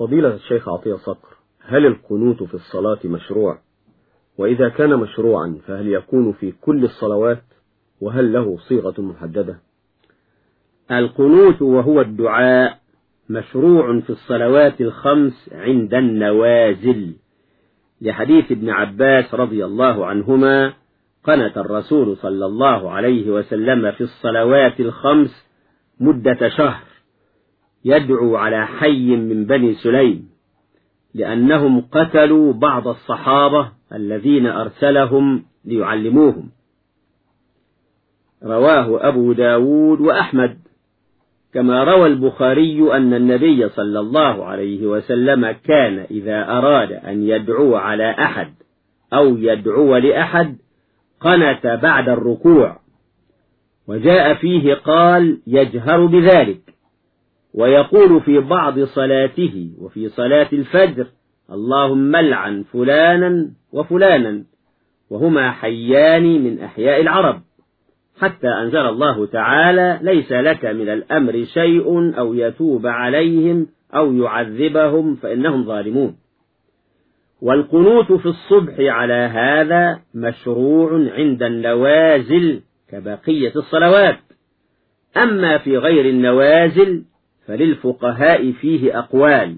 فضيلة الشيخ عطية صقر هل القنوت في الصلاة مشروع؟ وإذا كان مشروعا فهل يكون في كل الصلوات؟ وهل له صيغة محددة؟ القنوت وهو الدعاء مشروع في الصلوات الخمس عند النوازل. لحديث ابن عباس رضي الله عنهما قنت الرسول صلى الله عليه وسلم في الصلوات الخمس مدة شهر. يدعو على حي من بني سليم لأنهم قتلوا بعض الصحابة الذين أرسلهم ليعلموهم. رواه أبو داود وأحمد كما روى البخاري أن النبي صلى الله عليه وسلم كان إذا أراد أن يدعو على أحد أو يدعو لأحد قنت بعد الركوع وجاء فيه قال يجهر بذلك ويقول في بعض صلاته وفي صلاة الفجر اللهم لعن فلانا وفلانا وهما حيان من أحياء العرب حتى أنزل الله تعالى ليس لك من الأمر شيء أو يتوب عليهم أو يعذبهم فإنهم ظالمون. والقنوت في الصبح على هذا مشروع عند النوازل كبقية الصلوات. أما في غير النوازل فللفقهاء فيه أقوال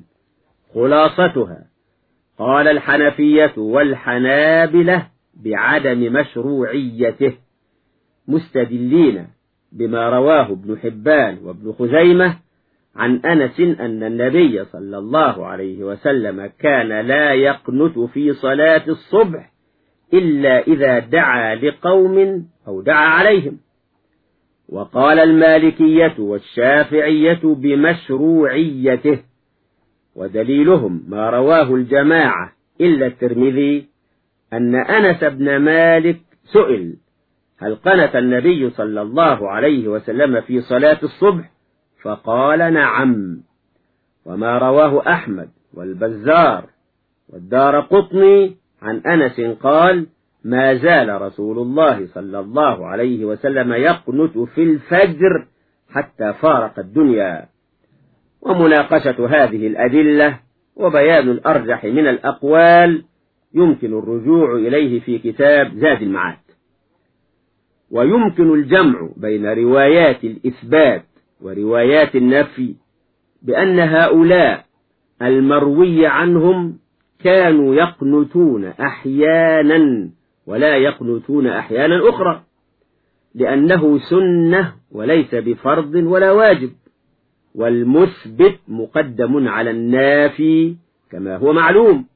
خلاصتها. قال الحنفية والحنابلة بعدم مشروعيته مستدلين بما رواه ابن حبان وابن خزيمة عن أنس أن النبي صلى الله عليه وسلم كان لا يقنت في صلاة الصبح إلا إذا دعا لقوم أو دعا عليهم. وقال المالكية والشافعية بمشروعيته ودليلهم ما رواه الجماعة إلا الترمذي أن أنس بن مالك سئل هل قنت النبي صلى الله عليه وسلم في صلاة الصبح؟ فقال نعم. وما رواه أحمد والبزار والدار قطني عن أنس قال ما زال رسول الله صلى الله عليه وسلم يقنت في الفجر حتى فارق الدنيا. ومناقشة هذه الأدلة وبيان الأرجح من الأقوال يمكن الرجوع إليه في كتاب زاد المعاد. ويمكن الجمع بين روايات الإثبات وروايات النفي بأن هؤلاء المروي عنهم كانوا يقنتون أحيانا ولا يقنتون أحيانا أخرى لأنه سنة وليس بفرض ولا واجب والمثبت مقدم على النافي كما هو معلوم.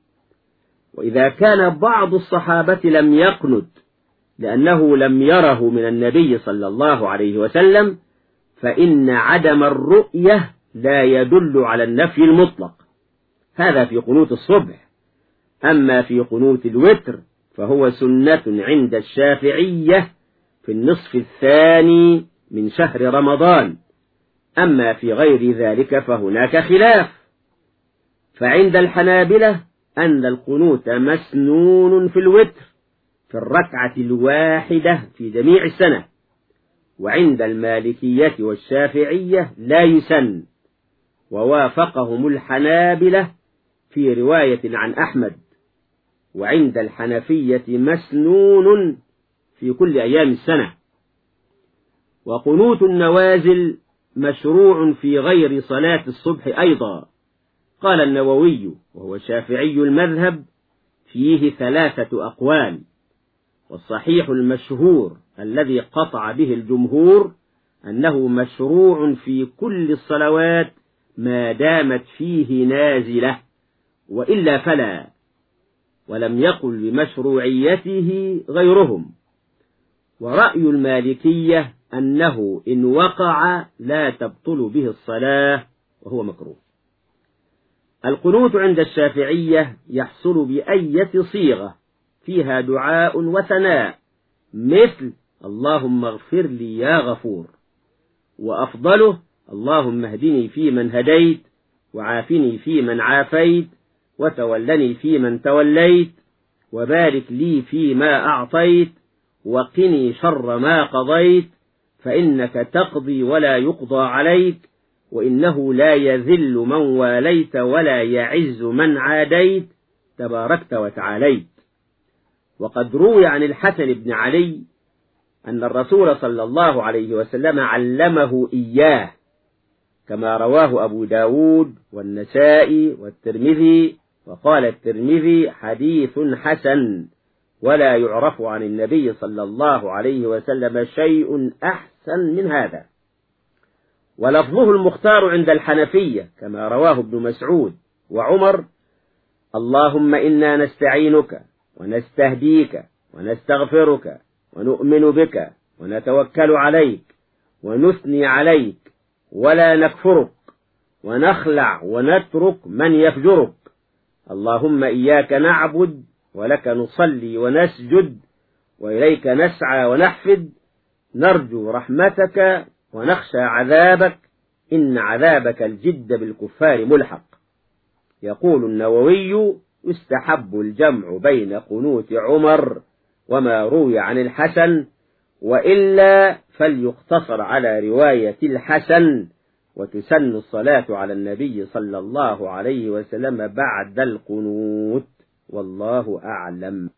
وإذا كان بعض الصحابة لم يقنت لأنه لم يره من النبي صلى الله عليه وسلم فإن عدم الرؤية لا يدل على النفي المطلق. هذا في قنوت الصبح. أما في قنوت الوتر فهو سنة عند الشافعية في النصف الثاني من شهر رمضان. أما في غير ذلك فهناك خلاف. فعند الحنابلة أن القنوت مسنون في الوتر في الركعة الواحدة في جميع السنة. وعند المالكية والشافعية لا يسن. ووافقهم الحنابلة في رواية عن أحمد. وعند الحنفية مسنون في كل أيام السنة. وقنوت النوازل مشروع في غير صلاة الصبح أيضا. قال النووي وهو شافعي المذهب فيه ثلاثة أقوال. والصحيح المشهور الذي قطع به الجمهور أنه مشروع في كل الصلوات ما دامت فيه نازلة وإلا فلا. ولم يقل بمشروعيته غيرهم. ورأي المالكية أنه إن وقع لا تبطل به الصلاة وهو مكروه. القنوت عند الشافعية يحصل بأية صيغة فيها دعاء وثناء مثل اللهم اغفر لي يا غفور وأفضله اللهم اهدني في من هديت وعافني في من عافيت وتولني في من توليت وبارك لي فيما أعطيت وقني شر ما قضيت فإنك تقضي ولا يقضى عليك وإنه لا يذل من واليت ولا يعز من عاديت تباركت وتعاليت. وقد روي عن الحسن بن علي أن الرسول صلى الله عليه وسلم علمه إياه كما رواه أبو داود والنسائي والترمذي وقال الترمذي حديث حسن ولا يعرف عن النبي صلى الله عليه وسلم شيء أحسن من هذا. ولفظه المختار عند الحنفية كما رواه ابن مسعود وعمر اللهم إنا نستعينك ونستهديك ونستغفرك ونؤمن بك ونتوكل عليك ونثني عليك ولا نكفرك ونخلع ونترك من يفجرك. اللهم إياك نعبد ولك نصلي ونسجد وإليك نسعى ونحفد. نرجو رحمتك ونخشى عذابك. إن عذابك الجد بالكفار ملحق. يقول النووي يستحب الجمع بين قنوت عمر وما روي عن الحسن وإلا فليقتصر على رواية الحسن وتسن الصلاة على النبي صلى الله عليه وسلم بعد القنوت. والله أعلم.